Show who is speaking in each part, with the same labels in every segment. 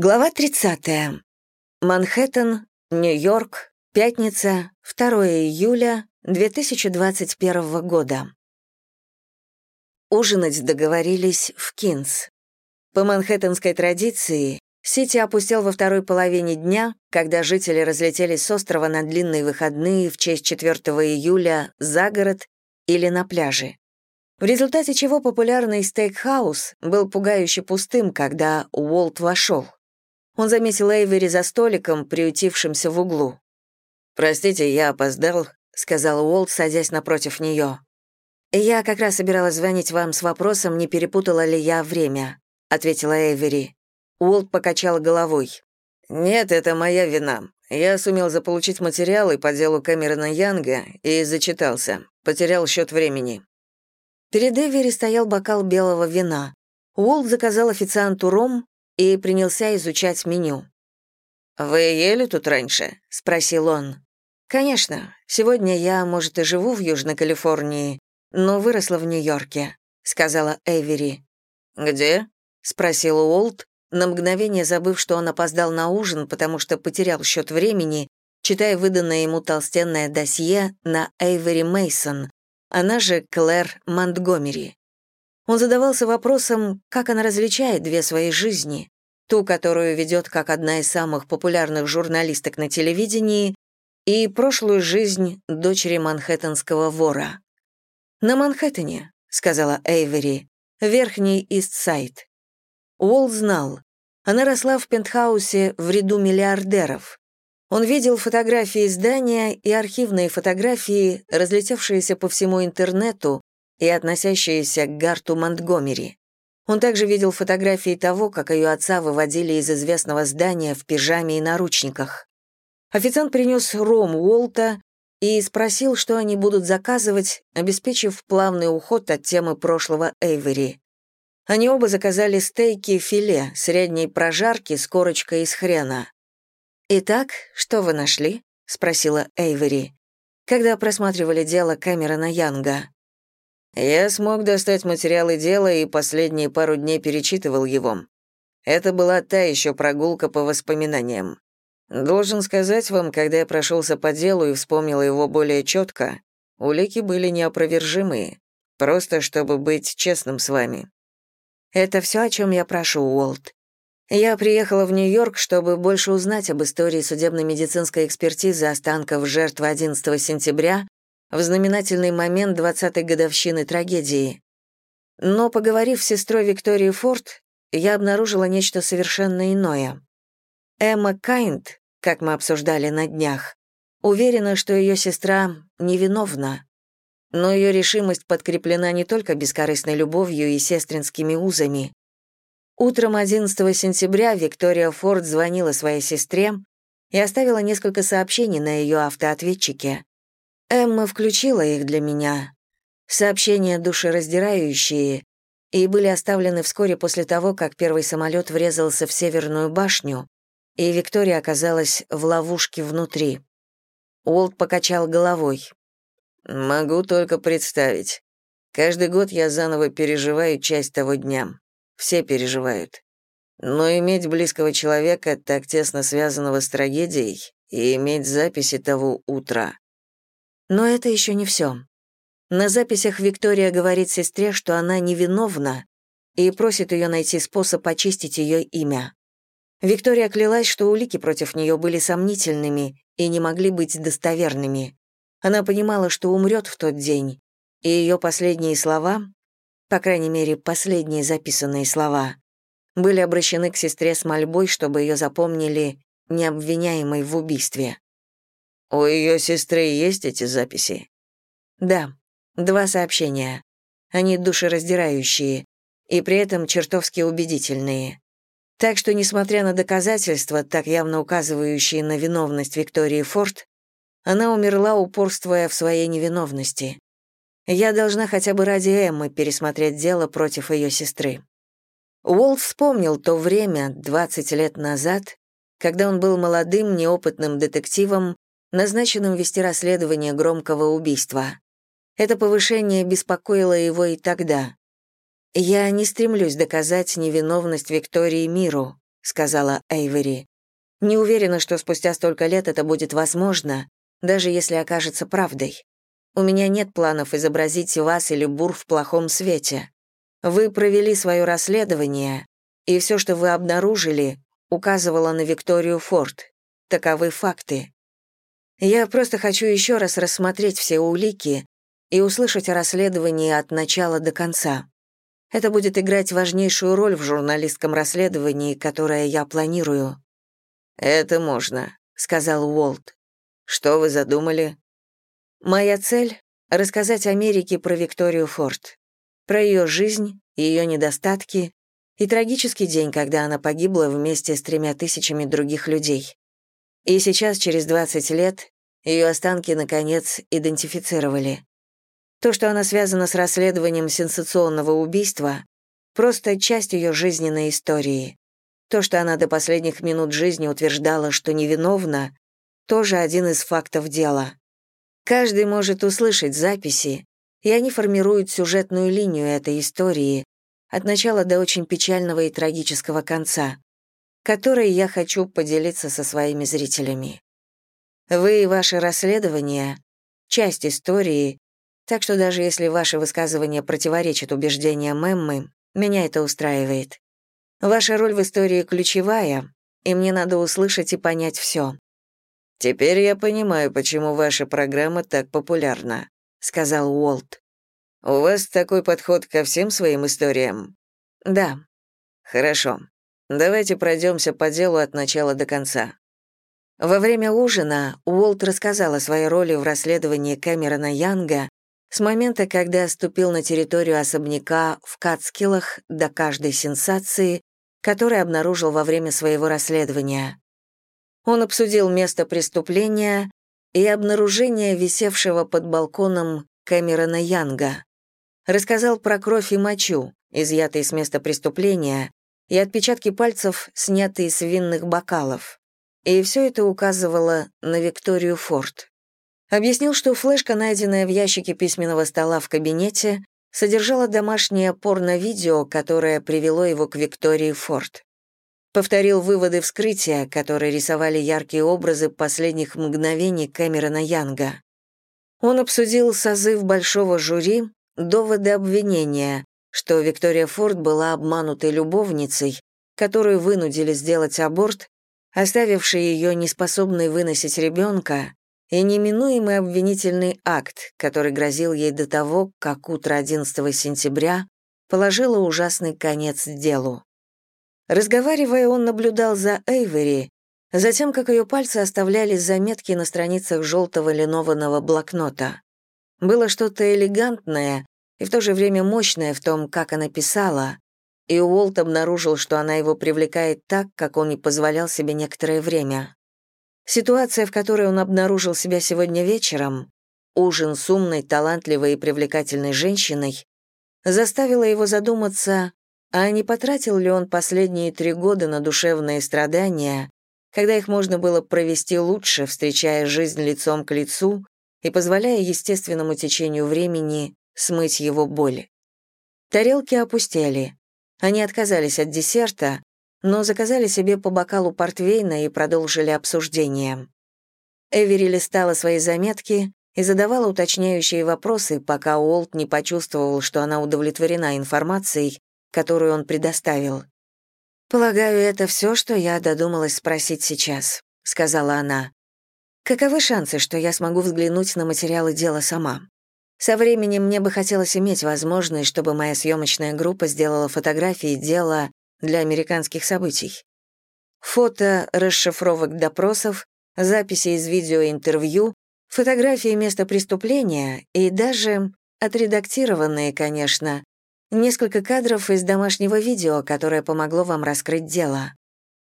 Speaker 1: Глава 30. Манхэттен, Нью-Йорк, пятница, 2 июля 2021 года. Ужинать договорились в Кинс. По манхэттенской традиции, Сити опустел во второй половине дня, когда жители разлетелись с острова на длинные выходные в честь 4 июля за город или на пляже. В результате чего популярный стейкхаус был пугающе пустым, когда Уолт вошел. Он заметил Эйвери за столиком, приютившимся в углу. «Простите, я опоздал», — сказал Уолт, садясь напротив нее. «Я как раз собиралась звонить вам с вопросом, не перепутала ли я время», — ответила Эйвери. Уолт покачал головой. «Нет, это моя вина. Я сумел заполучить материалы по делу Кэмерона Янга и зачитался. Потерял счет времени». Перед Эвери стоял бокал белого вина. Уолт заказал официанту ром, и принялся изучать меню. «Вы ели тут раньше?» — спросил он. «Конечно. Сегодня я, может, и живу в Южной Калифорнии, но выросла в Нью-Йорке», — сказала Эвери. «Где?» — спросил Уолт, на мгновение забыв, что он опоздал на ужин, потому что потерял счет времени, читая выданное ему толстенное досье на Эйвери Мейсон, она же Клэр Монтгомери. Он задавался вопросом, как она различает две свои жизни, ту, которую ведет как одна из самых популярных журналисток на телевидении, и прошлую жизнь дочери манхэттенского вора. «На Манхэттене», — сказала Эйвери, — «верхний Ист-Сайд». Уолл знал. Она росла в пентхаусе в ряду миллиардеров. Он видел фотографии здания и архивные фотографии, разлетевшиеся по всему интернету, и относящиеся к Гарту Монтгомери. Он также видел фотографии того, как ее отца выводили из известного здания в пижаме и наручниках. Официант принес ром Уолта и спросил, что они будут заказывать, обеспечив плавный уход от темы прошлого Эйвери. Они оба заказали стейки филе средней прожарки с корочкой из хрена. «Итак, что вы нашли?» — спросила Эйвери, когда просматривали дело Кэмерона Янга. Я смог достать материалы дела и последние пару дней перечитывал его. Это была та еще прогулка по воспоминаниям. Должен сказать вам, когда я прошелся по делу и вспомнил его более четко, улики были неопровержимые, просто чтобы быть честным с вами. Это все, о чем я прошу, Уолт. Я приехала в Нью-Йорк, чтобы больше узнать об истории судебно-медицинской экспертизы останков жертв 11 сентября в знаменательный момент 20-й годовщины трагедии. Но, поговорив с сестрой Викторией Форд, я обнаружила нечто совершенно иное. Эмма Кайнд, как мы обсуждали на днях, уверена, что ее сестра невиновна. Но ее решимость подкреплена не только бескорыстной любовью и сестринскими узами. Утром 11 сентября Виктория Форд звонила своей сестре и оставила несколько сообщений на ее автоответчике. Эмма включила их для меня. Сообщения душераздирающие, и были оставлены вскоре после того, как первый самолет врезался в Северную башню, и Виктория оказалась в ловушке внутри. Уолт покачал головой. «Могу только представить. Каждый год я заново переживаю часть того дня. Все переживают. Но иметь близкого человека, так тесно связанного с трагедией, и иметь записи того утра, но это еще не все. На записях Виктория говорит сестре, что она невиновна, и просит ее найти способ очистить ее имя. Виктория клялась, что улики против нее были сомнительными и не могли быть достоверными. Она понимала, что умрет в тот день, и ее последние слова, по крайней мере, последние записанные слова, были обращены к сестре с мольбой, чтобы ее запомнили необвиняемой в убийстве. «У ее сестры есть эти записи?» «Да, два сообщения. Они душераздирающие и при этом чертовски убедительные. Так что, несмотря на доказательства, так явно указывающие на виновность Виктории Форд, она умерла, упорствуя в своей невиновности. Я должна хотя бы ради Эммы пересмотреть дело против ее сестры. Уолт вспомнил то время, 20 лет назад, когда он был молодым, неопытным детективом, назначенным вести расследование громкого убийства. Это повышение беспокоило его и тогда. «Я не стремлюсь доказать невиновность Виктории миру», сказала Эйвери. «Не уверена, что спустя столько лет это будет возможно, даже если окажется правдой. У меня нет планов изобразить вас или Бур в плохом свете. Вы провели свое расследование, и все, что вы обнаружили, указывало на Викторию Форд. Таковы факты. Я просто хочу еще раз рассмотреть все улики и услышать о расследовании от начала до конца. Это будет играть важнейшую роль в журналистском расследовании, которое я планирую». «Это можно», — сказал Уолт. «Что вы задумали?» «Моя цель — рассказать Америке про Викторию Форд, про ее жизнь, ее недостатки и трагический день, когда она погибла вместе с тремя тысячами других людей. И сейчас, через 20 лет, ее останки, наконец, идентифицировали. То, что она связана с расследованием сенсационного убийства, просто часть ее жизненной истории. То, что она до последних минут жизни утверждала, что невиновна, тоже один из фактов дела. Каждый может услышать записи, и они формируют сюжетную линию этой истории от начала до очень печального и трагического конца, которой я хочу поделиться со своими зрителями. Вы и ваше расследование — часть истории, так что даже если ваше высказывание противоречит убеждениям Эммы, меня это устраивает. Ваша роль в истории ключевая, и мне надо услышать и понять все. «Теперь я понимаю, почему ваша программа так популярна», — сказал Уолт. «У вас такой подход ко всем своим историям?» «Да». «Хорошо. Давайте пройдемся по делу от начала до конца». Во время ужина Уолт рассказал о своей роли в расследовании Кэмерона Янга с момента, когда ступил на территорию особняка в Кацкиллах до каждой сенсации, которую обнаружил во время своего расследования. Он обсудил место преступления и обнаружение висевшего под балконом Кэмерона Янга. Рассказал про кровь и мочу, изъятые с места преступления, и отпечатки пальцев, снятые с винных бокалов. И все это указывало на Викторию Форд. Объяснил, что флешка, найденная в ящике письменного стола в кабинете, содержала домашнее порно-видео, которое привело его к Виктории Форд. Повторил выводы вскрытия, которые рисовали яркие образы последних мгновений Кэмерона Янга. Он обсудил созыв большого жюри, доводы обвинения, что Виктория Форд была обманутой любовницей, которую вынудили сделать аборт, оставивший ее неспособной выносить ребенка, и неминуемый обвинительный акт, который грозил ей до того, как утро 11 сентября положило ужасный конец делу. Разговаривая, он наблюдал за Эйвери, затем как ее пальцы оставляли заметки на страницах желтого линованного блокнота. Было что-то элегантное и в то же время мощное в том, как она писала, и Уолт обнаружил, что она его привлекает так, как он не позволял себе некоторое время. Ситуация, в которой он обнаружил себя сегодня вечером, ужин с умной, талантливой и привлекательной женщиной, заставила его задуматься, а не потратил ли он последние три года на душевные страдания, когда их можно было провести лучше, встречая жизнь лицом к лицу и позволяя естественному течению времени смыть его боли. Тарелки опустели. Они отказались от десерта, но заказали себе по бокалу портвейна и продолжили обсуждение. Эвери листала свои заметки и задавала уточняющие вопросы, пока Уолт не почувствовал, что она удовлетворена информацией, которую он предоставил. «Полагаю, это все, что я додумалась спросить сейчас», — сказала она. «Каковы шансы, что я смогу взглянуть на материалы дела сама? Со временем мне бы хотелось иметь возможность, чтобы моя съемочная группа сделала фотографии дела для американских событий. Фото расшифровок допросов, записи из видеоинтервью, фотографии места преступления и даже, отредактированные, конечно, несколько кадров из домашнего видео, которое помогло вам раскрыть дело.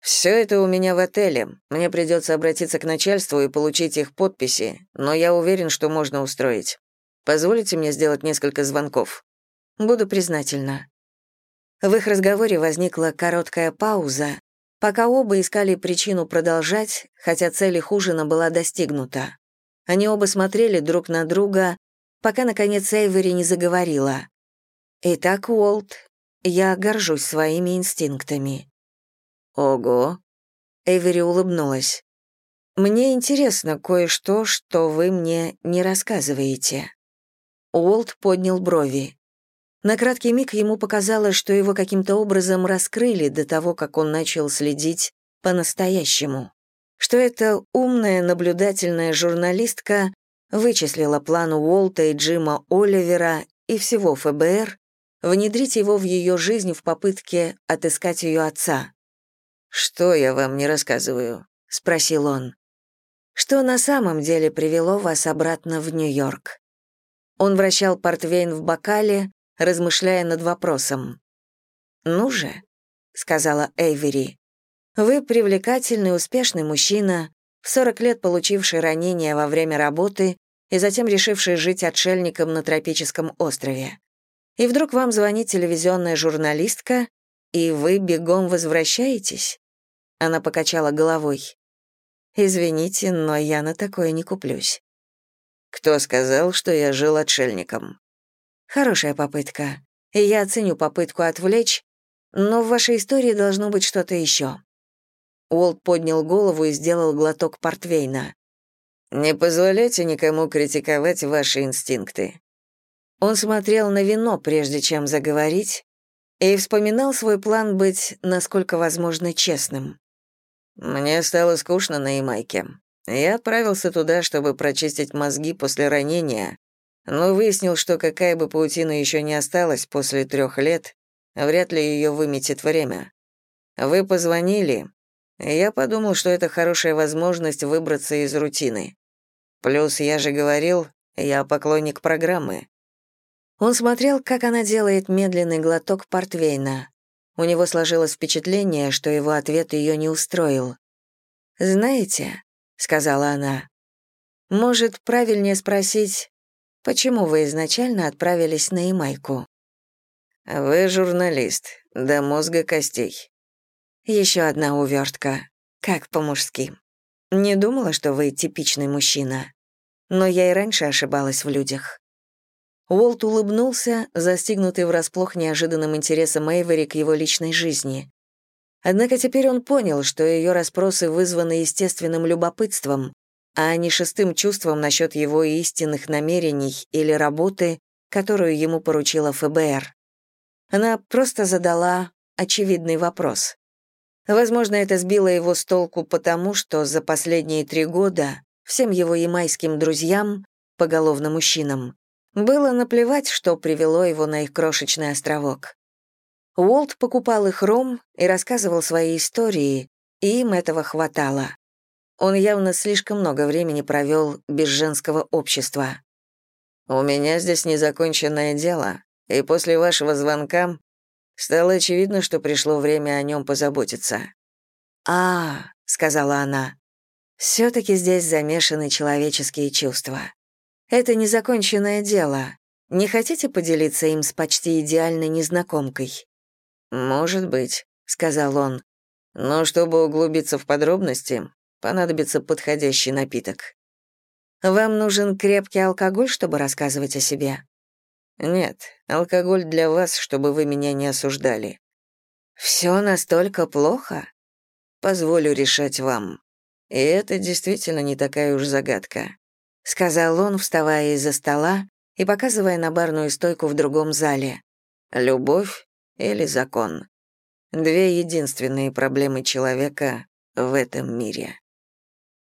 Speaker 1: «Все это у меня в отеле. Мне придется обратиться к начальству и получить их подписи, но я уверен, что можно устроить. Позволите мне сделать несколько звонков?» «Буду признательна». В их разговоре возникла короткая пауза, пока оба искали причину продолжать, хотя цель их ужина была достигнута. Они оба смотрели друг на друга, пока, наконец, Эйвери не заговорила. «Итак, Уолт, я горжусь своими инстинктами. Ого. Эйвери улыбнулась. Мне интересно кое-что, что вы мне не рассказываете. Уолт поднял брови. На краткий миг ему показалось, что его каким-то образом раскрыли до того, как он начал следить по-настоящему. Что эта умная, наблюдательная журналистка вычислила план Уолта и Джима Оливера и всего ФБР внедрить его в ее жизнь в попытке отыскать ее отца. «Что я вам не рассказываю?» — спросил он. «Что на самом деле привело вас обратно в Нью-Йорк?» Он вращал портвейн в бокале, размышляя над вопросом. «Ну же», — сказала Эйвери, — «вы привлекательный, успешный мужчина, в 40 лет получивший ранение во время работы и затем решивший жить отшельником на тропическом острове. И вдруг вам звонит телевизионная журналистка, и вы бегом возвращаетесь?» Она покачала головой. «Извините, но я на такое не куплюсь». «Кто сказал, что я жил отшельником?» «Хорошая попытка, я оценю попытку отвлечь, но в вашей истории должно быть что-то еще». Уолт поднял голову и сделал глоток портвейна. «Не позволяйте никому критиковать ваши инстинкты». Он смотрел на вино, прежде чем заговорить, и вспоминал свой план быть, насколько возможно, честным. Мне стало скучно на Ямайке. Я отправился туда, чтобы прочистить мозги после ранения, но выяснил, что какая бы паутина еще не осталась после трех лет, вряд ли ее выметит время. Вы позвонили, я подумал, что это хорошая возможность выбраться из рутины. Плюс, я же говорил, я поклонник программы. Он смотрел, как она делает медленный глоток портвейна. У него сложилось впечатление, что его ответ ее не устроил. «Знаете», — сказала она, — «может, правильнее спросить, почему вы изначально отправились на Ямайку?» «Вы журналист, до мозга костей». Еще одна увертка, как по-мужски. Не думала, что вы типичный мужчина. Но я и раньше ошибалась в людях. Уолт улыбнулся, застигнутый врасплох неожиданным интересом Эйвери к его личной жизни. Однако теперь он понял, что ее расспросы вызваны естественным любопытством, а не шестым чувством насчет его истинных намерений или работы, которую ему поручила ФБР. Она просто задала очевидный вопрос. Возможно, это сбило его с толку потому, что за последние три года всем его ямайским друзьям, поголовно мужчинам, было наплевать, что привело его на их крошечный островок. Уолт покупал их ром и рассказывал свои истории, и им этого хватало. Он явно слишком много времени провел без женского общества. «У меня здесь незаконченное дело, и после вашего звонка стало очевидно, что пришло время о нем позаботиться». «А, — сказала она, — все-таки здесь замешаны человеческие чувства. Это незаконченное дело. Не хотите поделиться им с почти идеальной незнакомкой? Может быть, сказал он. Но чтобы углубиться в подробности, понадобится подходящий напиток. Вам нужен крепкий алкоголь, чтобы рассказывать о себе? Нет, алкоголь для вас, чтобы вы меня не осуждали. Все настолько плохо? Позволю решать вам. И это действительно не такая уж загадка. — сказал он, вставая из-за стола и показывая на барную стойку в другом зале. «Любовь или закон? Две единственные проблемы человека в этом мире».